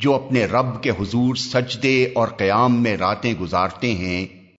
جو اپنے رب کے حضور سجدے اور قیام میں راتیں گزارتے ہیں